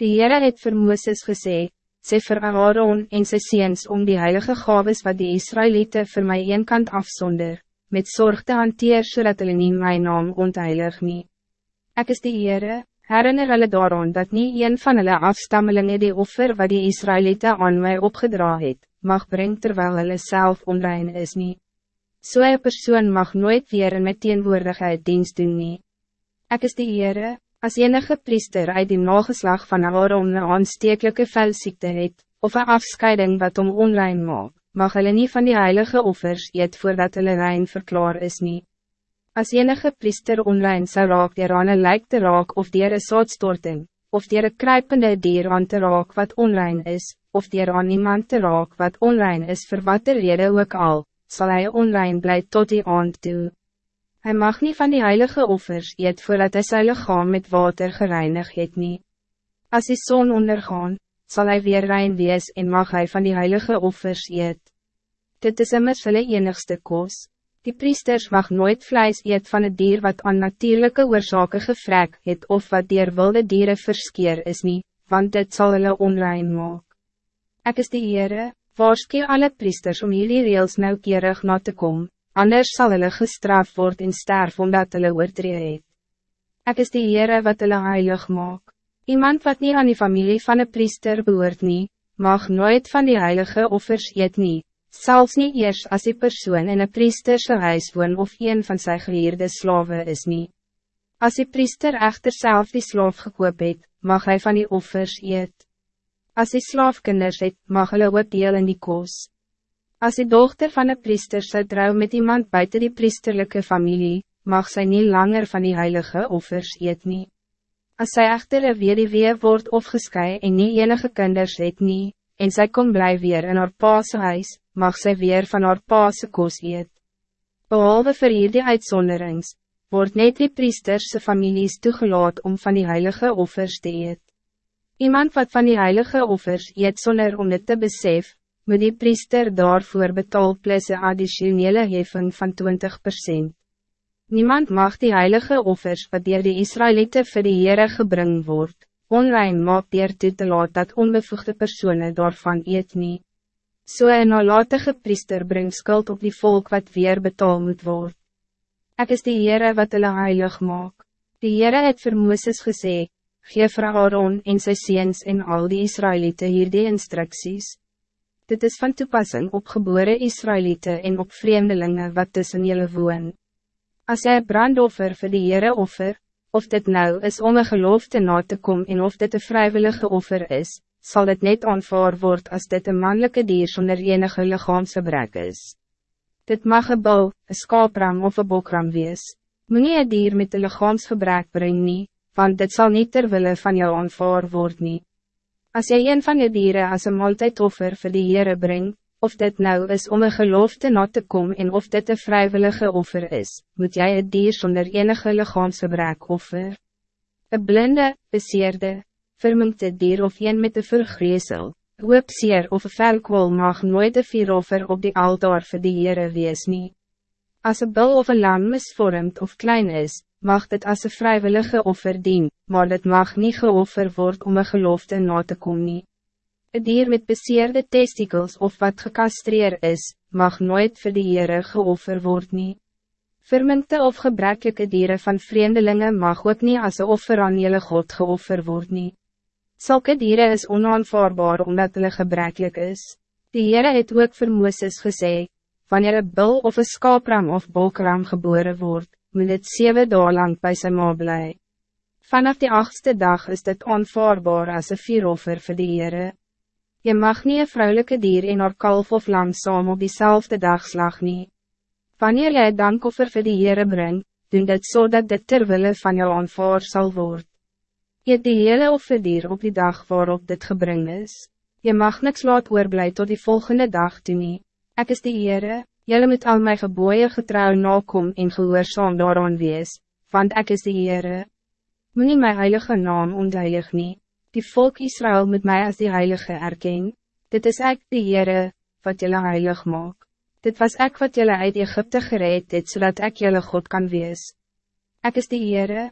Die Heere het vir Mooses gesê, sê vir Aaron en sy seens om die heilige gaves wat die Israëlieten vir my een kant afzonder, met zorg te hanteer zodat hulle nie my naam ontheilig nie. Ek is die Heere, herinner hulle daaraan dat niet een van hulle afstammelingen die offer wat die Israëlieten aan mij opgedra het, mag brengen terwijl hulle zelf onrein is niet. Zo'n so persoon mag nooit weer in met teenwoordigheid dienst doen nie. Ek is die Heere, as enige priester uit die nageslag van Aaron een aanstekelijke velziekte het, of een afscheiding wat om onrein maak, mag hulle niet van die heilige offers eet voordat hulle rein verklaar is niet. Als enige priester onrein zou raak dier aan een lijk te raak of dier een zootstorting, of dier een kruipende dier aan te raak wat onrein is, of dier aan iemand te raak wat onrein is voor wat de rede ook al, zal hij onrein blij tot die aand toe. Hij mag niet van die heilige offers eet voordat hij sy lichaam met water gereinigd het nie. As die zon ondergaan, zal hij weer rein wees en mag hij van die heilige offers eet. Dit is immers hulle enigste koos. Die priesters mag nooit vlees eet van het dier wat aan natuurlijke oorzaken gevrek het of wat dier wilde dieren verskeer is niet, want dit zal hulle onrein maak. Ek is die Heere, waarskie alle priesters om jullie reels nauwkeurig na te komen, anders zal hulle gestraft worden en sterf omdat hulle oortree het. Ek is die Heere wat hulle heilig maak. Iemand wat niet aan die familie van een priester behoort nie, mag nooit van die heilige offers eet nie, Zelfs niet eerst als die persoon in een priesterse huis woon of een van zijn geleerde slaven is niet. Als die priester echter zelf die slaaf gekoop het, mag hij van die offers eet. Als die slaafkinders het, mag hulle ook deel in die koos. Als die dochter van een priester zou trouw met iemand buiten die priesterlijke familie, mag zij niet langer van die heilige offers eet nie. Als zij echter een weduwee wordt of geskei en nie enige kinders het nie, en zij kon blij weer in haar paase huis, mag zij weer van haar paase koos eet. Behalve vir hierdie uitsonderings, word net die priesterse families toegelaat om van die heilige offers te eet. Iemand wat van die heilige offers eet zonder om dit te besef, moet die priester daarvoor betaal plus een additionele heffing van 20%. Niemand mag die heilige offers wat dier die Israëlieten vir die Heere gebring word, onrein maak dier toe te laat dat onbevoegde personen daarvan eet nie. So een nalatige priester brengt skuld op die volk wat weer betaal moet worden. Ik is die Heere wat hulle heilig maak. Die Heere het vir Mooses gesê, geef vir Aaron en sy seens en al die Israëlieten hier die instructies. Dit is van toepassing op geboren Israëlieten en op vreemdelingen wat tussen jullie woon. Als jij brandoffer voor die Heere offer, of dit nou is om een gelofte na te komen en of dit een vrijwillige offer is, zal het net aanvaar worden als dit een mannelijke dier zonder enige lichaamsgebrek is. Dit mag een bouw, een skaapram of een bokram wees. Moet nie een dier met een lichaamsgebrek brengen, nie, want dit zal niet terwille van jou aanvaar worden. Als jij een van je dieren als een maaltijdoffer voor de Heere brengt, of dit nou is om een gelofte na te komen en of dit een vrijwillige offer is, moet jij het dier zonder enige lichaamsgebrek offer. Een blinde, beseerde, verminkte dier of een met een vergreesel, hoopseer of een velkwol mag nooit een vieroffer op die altaar vir die Heere wees nie. As een bil of een lam misvormd of klein is, mag dit als een vrijwillige offer dien, maar dit mag niet geoffer worden om een gelofte na te komen. nie. Een dier met beseerde testikels of wat gekastreer is, mag nooit voor de Heere geoffer word nie. Verminkte of gebrekkelijke dieren van vreemdelingen mag ook niet als een offer aan jylle God geoffer word nie. Zulke dieren is onaanvaarbaar omdat hulle gebrekkelijk is. Die Heere het ook vir Mooses gesê, wanneer een bil of een skaapram of bolkram geboren wordt, moet het zeven dagen lang bij zijn ma bly. Vanaf die achtste dag is dit aanvaarbaar als een vieroffer vir die Heere. Je mag niet een vrouwelijke dier in haar kalf of lam saam op diezelfde dag slag nie. Wanneer jy dankoffer vir die Heere bring, doen dit zodat so dit terwille van jou aanvaar sal word. Eet die hele offerdier op die dag waarop dit gebring is. Je mag niks laat oorblij tot die volgende dag toe nie. Ek is die Heere, jylle moet al my geboeie getrouw nakom en gehoorzaam daaraan wees, want ek is die Heere. Moet nie my heilige naam ontheilig nie. Die volk Israël moet mij als die heilige erken. Dit is ek die Heere, wat jullie heilig maak. Dit was ek wat jullie uit Egypte gereed het, zodat ik jullie God kan wees. Ik is die Heere,